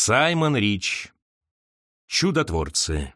Саймон Рич. Чудотворцы.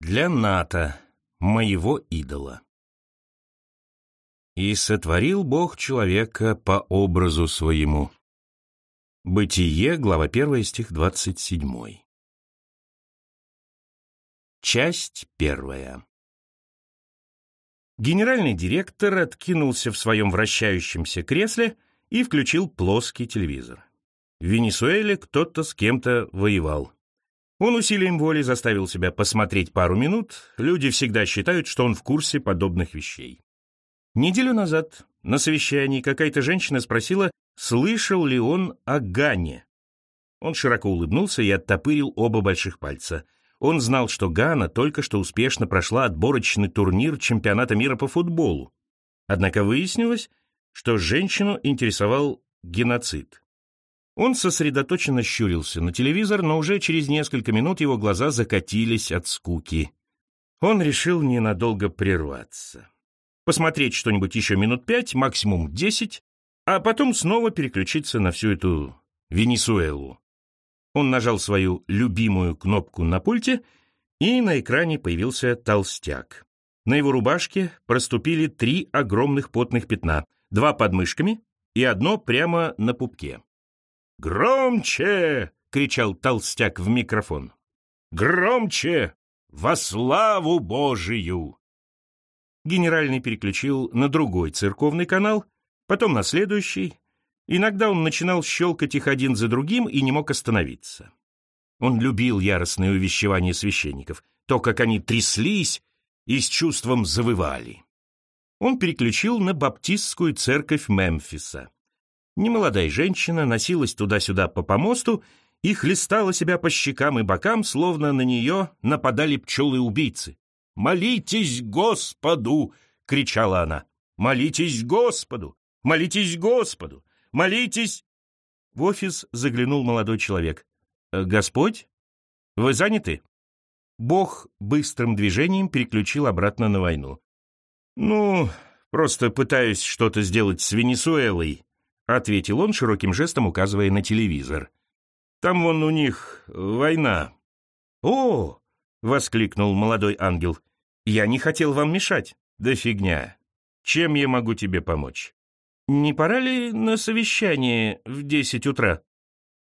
Для НАТО, моего идола. «И сотворил Бог человека по образу своему». Бытие, глава 1, стих 27. Часть первая. Генеральный директор откинулся в своем вращающемся кресле и включил плоский телевизор. В Венесуэле кто-то с кем-то воевал. Он усилием воли заставил себя посмотреть пару минут, люди всегда считают, что он в курсе подобных вещей. Неделю назад на совещании какая-то женщина спросила, слышал ли он о Гане. Он широко улыбнулся и оттопырил оба больших пальца – он знал, что Гана только что успешно прошла отборочный турнир чемпионата мира по футболу. Однако выяснилось, что женщину интересовал геноцид. Он сосредоточенно щурился на телевизор, но уже через несколько минут его глаза закатились от скуки. Он решил ненадолго прерваться. Посмотреть что-нибудь еще минут пять, максимум десять, а потом снова переключиться на всю эту Венесуэлу. Он нажал свою любимую кнопку на пульте, и на экране появился толстяк. На его рубашке проступили три огромных потных пятна, два под мышками и одно прямо на пупке. «Громче!» — кричал толстяк в микрофон. «Громче! Во славу Божию!» Генеральный переключил на другой церковный канал, потом на следующий, Иногда он начинал щелкать их один за другим и не мог остановиться. Он любил яростное увещевание священников, то, как они тряслись и с чувством завывали. Он переключил на баптистскую церковь Мемфиса. Немолодая женщина носилась туда-сюда по помосту и хлестала себя по щекам и бокам, словно на нее нападали пчелы-убийцы. «Молитесь Господу!» — кричала она. «Молитесь Господу! Молитесь Господу! Молитесь!» В офис заглянул молодой человек. «Э, «Господь? Вы заняты?» Бог быстрым движением переключил обратно на войну. «Ну, просто пытаюсь что-то сделать с Венесуэлой», ответил он широким жестом, указывая на телевизор. «Там вон у них война». «О!» — воскликнул молодой ангел. «Я не хотел вам мешать». «Да фигня. Чем я могу тебе помочь?» «Не пора ли на совещание в десять утра?»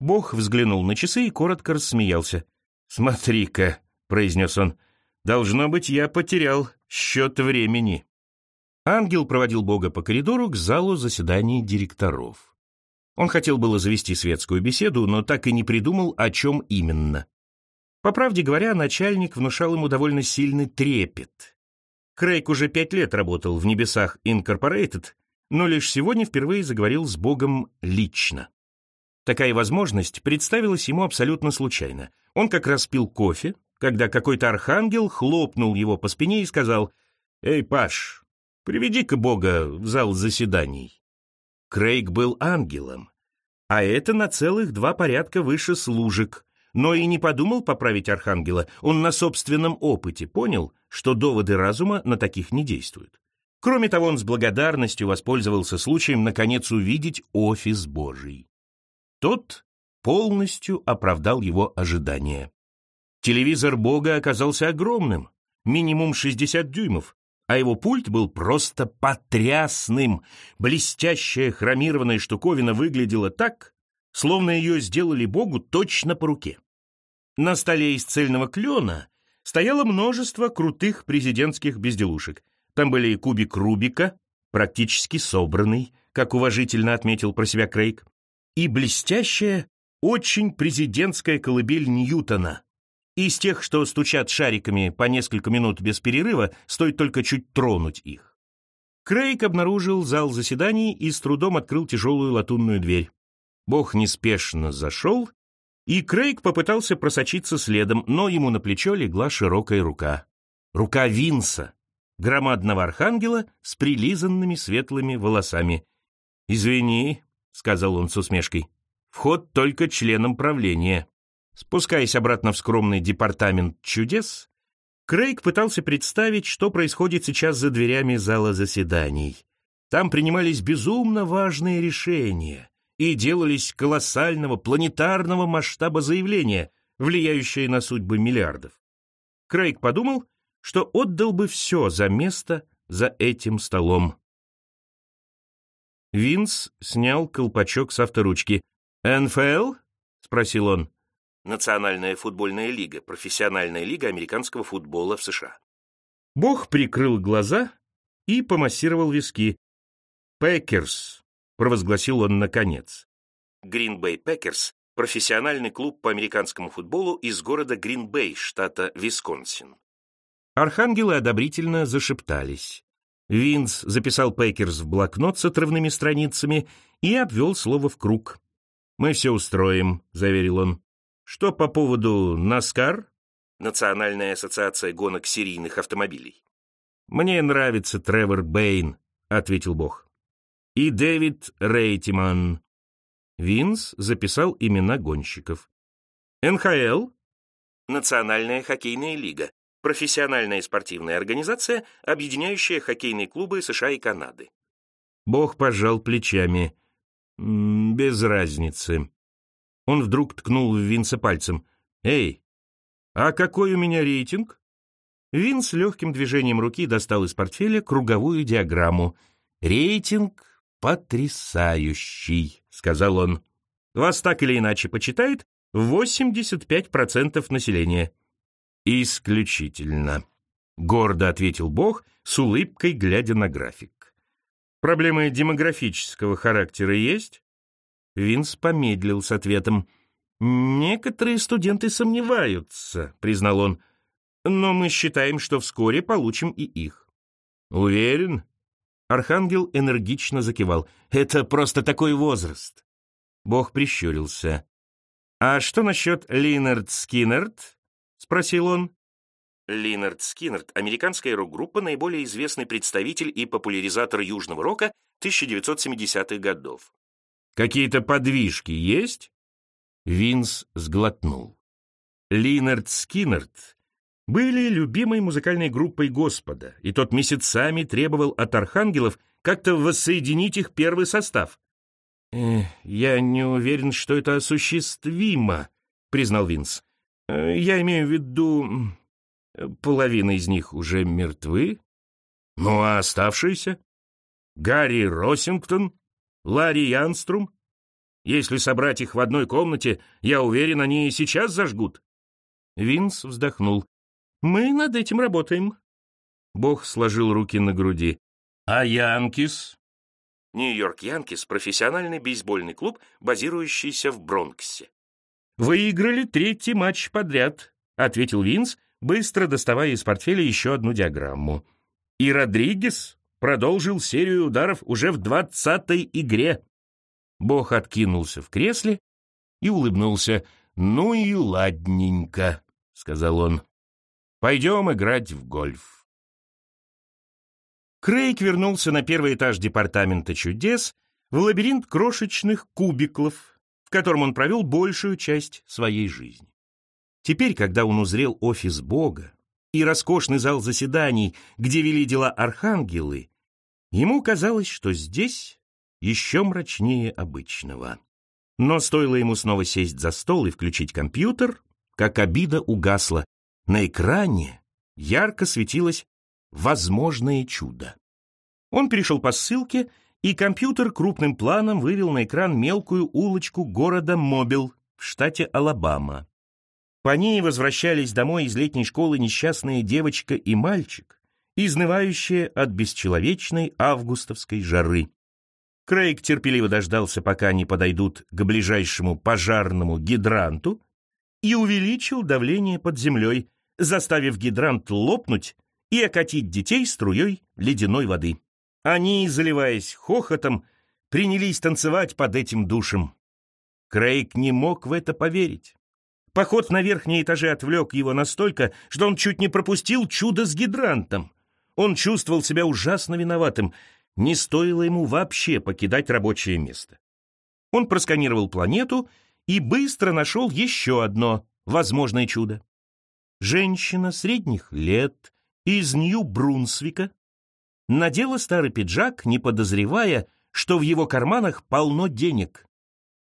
Бог взглянул на часы и коротко рассмеялся. «Смотри-ка», — произнес он, — «должно быть, я потерял счет времени». Ангел проводил Бога по коридору к залу заседаний директоров. Он хотел было завести светскую беседу, но так и не придумал, о чем именно. По правде говоря, начальник внушал ему довольно сильный трепет. Крейг уже пять лет работал в «Небесах Инкорпорейтед», но лишь сегодня впервые заговорил с Богом лично. Такая возможность представилась ему абсолютно случайно. Он как раз пил кофе, когда какой-то архангел хлопнул его по спине и сказал «Эй, Паш, приведи-ка Бога в зал заседаний». Крейг был ангелом, а это на целых два порядка выше служек, но и не подумал поправить архангела, он на собственном опыте понял, что доводы разума на таких не действуют. Кроме того, он с благодарностью воспользовался случаем наконец увидеть офис Божий. Тот полностью оправдал его ожидания. Телевизор Бога оказался огромным, минимум 60 дюймов, а его пульт был просто потрясным. Блестящая хромированная штуковина выглядела так, словно ее сделали Богу точно по руке. На столе из цельного клена стояло множество крутых президентских безделушек — там были и кубик Рубика, практически собранный, как уважительно отметил про себя Крейг, и блестящая, очень президентская колыбель Ньютона. Из тех, что стучат шариками по несколько минут без перерыва, стоит только чуть тронуть их. Крейг обнаружил зал заседаний и с трудом открыл тяжелую латунную дверь. Бог неспешно зашел, и Крейг попытался просочиться следом, но ему на плечо легла широкая рука. Рука Винса, громадного архангела с прилизанными светлыми волосами. «Извини», — сказал он с усмешкой, — «вход только членам правления». Спускаясь обратно в скромный департамент чудес, Крейг пытался представить, что происходит сейчас за дверями зала заседаний. Там принимались безумно важные решения и делались колоссального планетарного масштаба заявления, влияющие на судьбы миллиардов. Крейг подумал, что отдал бы все за место за этим столом. Винс снял колпачок с авторучки. «НФЛ?» — спросил он. Национальная футбольная лига, профессиональная лига американского футбола в США. Бог прикрыл глаза и помассировал виски. «Пекерс», — провозгласил он наконец. Гринбей Пекерс — профессиональный клуб по американскому футболу из города Гринбей, штата Висконсин. Архангелы одобрительно зашептались. Винс записал Пекерс в блокнот с отрывными страницами и обвел слово в круг. «Мы все устроим», — заверил он. Что по поводу Наскар? Национальная ассоциация гонок серийных автомобилей. Мне нравится Тревор Бэйн, ответил Бог. И Дэвид Рейтиман. Винс записал имена гонщиков. НХЛ? Национальная хоккейная лига. Профессиональная спортивная организация, объединяющая хоккейные клубы США и Канады. Бог пожал плечами. Без разницы. Он вдруг ткнул в Винса пальцем. «Эй, а какой у меня рейтинг?» Винс легким движением руки достал из портфеля круговую диаграмму. «Рейтинг потрясающий», — сказал он. «Вас так или иначе почитает 85% населения». «Исключительно», — гордо ответил Бог, с улыбкой глядя на график. «Проблемы демографического характера есть?» Винс помедлил с ответом. «Некоторые студенты сомневаются», — признал он, «но мы считаем, что вскоре получим и их». «Уверен?» Архангел энергично закивал. «Это просто такой возраст». Бог прищурился. «А что насчет Линард Скиннерт?» — спросил он. Линард Скиннерт — американская рок-группа, наиболее известный представитель и популяризатор южного рока 1970-х годов. Какие-то подвижки есть?» Винс сглотнул. Линард Скиннерт были любимой музыкальной группой Господа, и тот месяцами требовал от архангелов как-то воссоединить их первый состав. «Э, «Я не уверен, что это осуществимо», — признал Винс. «Э, «Я имею в виду, половина из них уже мертвы. Ну а оставшиеся? Гарри Росингтон, Ларри Янструм? Если собрать их в одной комнате, я уверен, они и сейчас зажгут. Винс вздохнул. Мы над этим работаем. Бог сложил руки на груди. А Янкис? Нью-Йорк Янкис — профессиональный бейсбольный клуб, базирующийся в Бронксе. «Выиграли третий матч подряд», — ответил Винс, быстро доставая из портфеля еще одну диаграмму. «И Родригес продолжил серию ударов уже в двадцатой игре. Бог откинулся в кресле и улыбнулся. «Ну и ладненько», — сказал он. «Пойдем играть в гольф». Крейг вернулся на первый этаж департамента чудес в лабиринт крошечных кубиклов, в котором он провел большую часть своей жизни. Теперь, когда он узрел офис Бога и роскошный зал заседаний, где вели дела архангелы, Ему казалось, что здесь еще мрачнее обычного. Но стоило ему снова сесть за стол и включить компьютер, как обида угасла. На экране ярко светилось «Возможное чудо». Он перешел по ссылке, и компьютер крупным планом вывел на экран мелкую улочку города Мобил в штате Алабама. По ней возвращались домой из летней школы несчастная девочка и мальчик, изнывающие от бесчеловечной августовской жары. Крейг терпеливо дождался, пока они подойдут к ближайшему пожарному гидранту, и увеличил давление под землей, заставив гидрант лопнуть и окатить детей струей ледяной воды. Они, заливаясь хохотом, принялись танцевать под этим душем. Крейг не мог в это поверить. Поход на верхние этажи отвлек его настолько, что он чуть не пропустил чудо с гидрантом. Он чувствовал себя ужасно виноватым. Не стоило ему вообще покидать рабочее место. Он просканировал планету и быстро нашел еще одно возможное чудо. женщина средних лет из Нью-Брунсвика, надела старый пиджак, не подозревая, что в его карманах полно денег.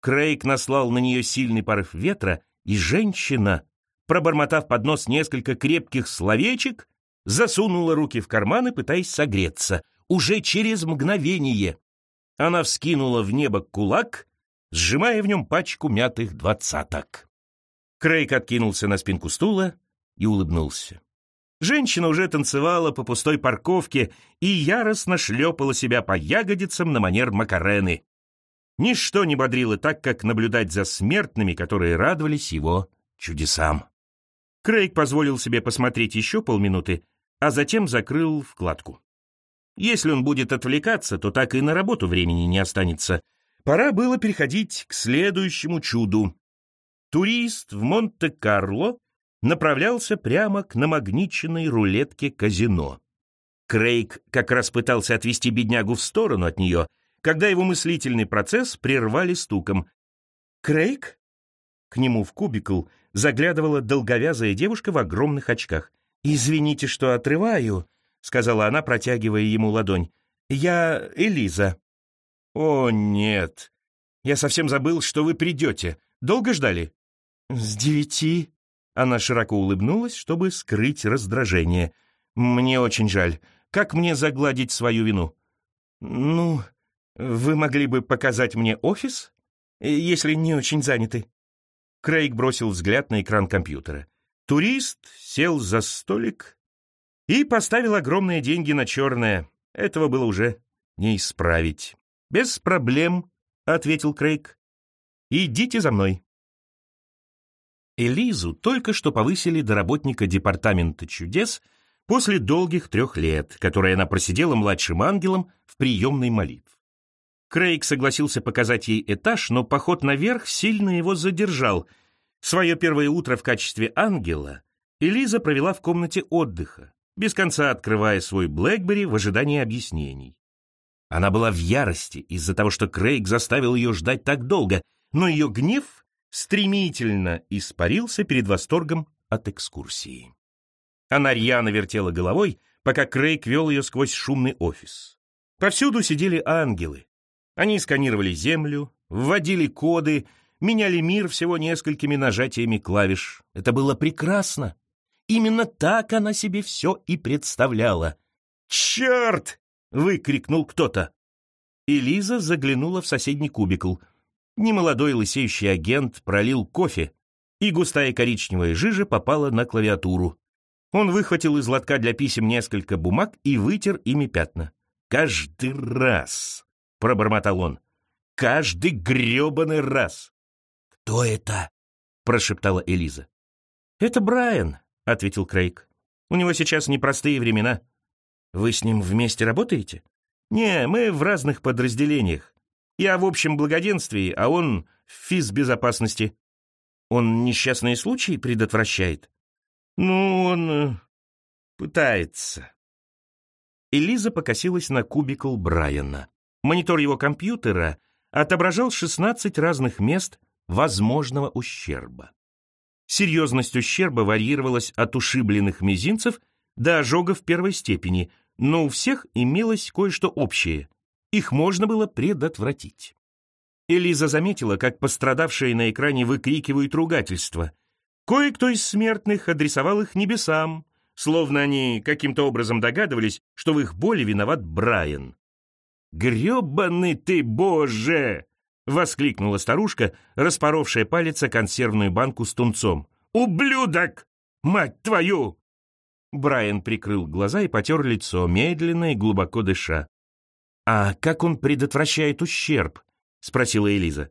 Крейг наслал на нее сильный порыв ветра, и женщина, пробормотав под нос несколько крепких словечек, засунула руки в карманы, пытаясь согреться. Уже через мгновение она вскинула в небо кулак, сжимая в нем пачку мятых двадцаток. Крейг откинулся на спинку стула и улыбнулся. Женщина уже танцевала по пустой парковке и яростно шлепала себя по ягодицам на манер Макарены. Ничто не бодрило так, как наблюдать за смертными, которые радовались его чудесам. Крейг позволил себе посмотреть еще полминуты, а затем закрыл вкладку. Если он будет отвлекаться, то так и на работу времени не останется. Пора было переходить к следующему чуду. Турист в Монте-Карло направлялся прямо к намагниченной рулетке казино. Крейг как раз пытался отвести беднягу в сторону от нее, когда его мыслительный процесс прервали стуком. «Крейг?» К нему в кубикл заглядывала долговязая девушка в огромных очках. «Извините, что отрываю», — сказала она, протягивая ему ладонь. «Я Элиза». «О, нет. Я совсем забыл, что вы придете. Долго ждали?» «С девяти». Она широко улыбнулась, чтобы скрыть раздражение. «Мне очень жаль. Как мне загладить свою вину?» «Ну, вы могли бы показать мне офис, если не очень заняты?» Крейг бросил взгляд на экран компьютера. Турист сел за столик и поставил огромные деньги на черное. Этого было уже не исправить. «Без проблем», — ответил Крейг. «Идите за мной». Элизу только что повысили до работника Департамента чудес после долгих трех лет, которые она просидела младшим ангелом в приемной молитв. Крейг согласился показать ей этаж, но поход наверх сильно его задержал. Свое первое утро в качестве ангела Элиза провела в комнате отдыха, без конца открывая свой Блэкбери в ожидании объяснений. Она была в ярости из-за того, что Крейг заставил ее ждать так долго, но ее гнев стремительно испарился перед восторгом от экскурсии. Она рьяно вертела головой, пока Крейг вел ее сквозь шумный офис. Повсюду сидели ангелы. Они сканировали землю, вводили коды, меняли мир всего несколькими нажатиями клавиш. Это было прекрасно. Именно так она себе все и представляла. «Черт!» — выкрикнул кто-то. Элиза заглянула в соседний кубикл — Немолодой лысеющий агент пролил кофе, и густая коричневая жижа попала на клавиатуру. Он выхватил из лотка для писем несколько бумаг и вытер ими пятна. «Каждый раз!» — пробормотал он. «Каждый гребаный раз!» «Кто это?» — прошептала Элиза. «Это Брайан», — ответил Крейг. «У него сейчас непростые времена. Вы с ним вместе работаете?» «Не, мы в разных подразделениях. Я в общем благоденствии, а он в физбезопасности. Он несчастные случаи предотвращает? Ну, он э, пытается. Элиза покосилась на кубикл Брайана. Монитор его компьютера отображал 16 разных мест возможного ущерба. Серьезность ущерба варьировалась от ушибленных мизинцев до ожогов первой степени, но у всех имелось кое-что общее. Их можно было предотвратить. Элиза заметила, как пострадавшие на экране выкрикивают ругательства. Кое-кто из смертных адресовал их небесам, словно они каким-то образом догадывались, что в их боли виноват Брайан. «Гребаный ты, Боже!» — воскликнула старушка, распоровшая палец о консервную банку с тунцом. «Ублюдок! Мать твою!» Брайан прикрыл глаза и потер лицо, медленно и глубоко дыша. «А как он предотвращает ущерб?» — спросила Элиза.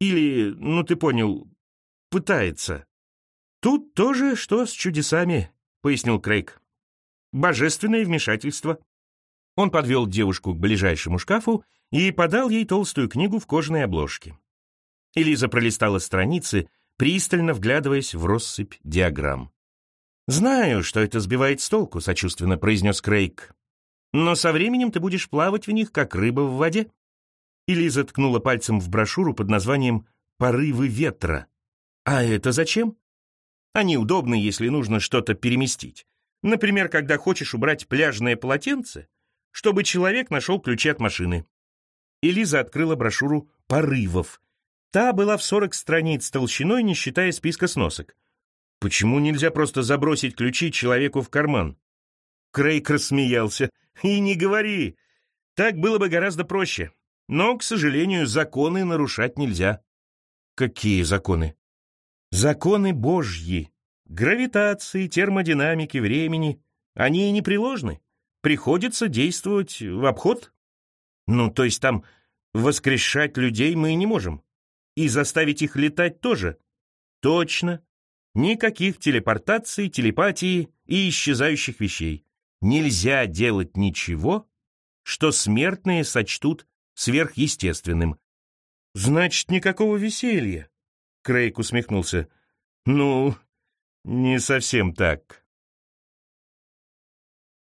«Или, ну ты понял, пытается». «Тут тоже что с чудесами», — пояснил Крейг. «Божественное вмешательство». Он подвел девушку к ближайшему шкафу и подал ей толстую книгу в кожаной обложке. Элиза пролистала страницы, пристально вглядываясь в россыпь диаграмм. «Знаю, что это сбивает с толку», — сочувственно произнес Крейг но со временем ты будешь плавать в них, как рыба в воде». И ткнула пальцем в брошюру под названием «Порывы ветра». «А это зачем?» Они удобны, если нужно что-то переместить. Например, когда хочешь убрать пляжное полотенце, чтобы человек нашел ключи от машины. Элиза открыла брошюру «Порывов». Та была в 40 страниц толщиной, не считая списка сносок. Почему нельзя просто забросить ключи человеку в карман? Крейг рассмеялся. И не говори. Так было бы гораздо проще. Но, к сожалению, законы нарушать нельзя. Какие законы? Законы Божьи. Гравитации, термодинамики, времени. Они и непреложны. Приходится действовать в обход. Ну, то есть там воскрешать людей мы не можем. И заставить их летать тоже. Точно. Никаких телепортаций, телепатии и исчезающих вещей. Нельзя делать ничего, что смертные сочтут сверхъестественным. «Значит, никакого веселья?» Крейг усмехнулся. «Ну, не совсем так.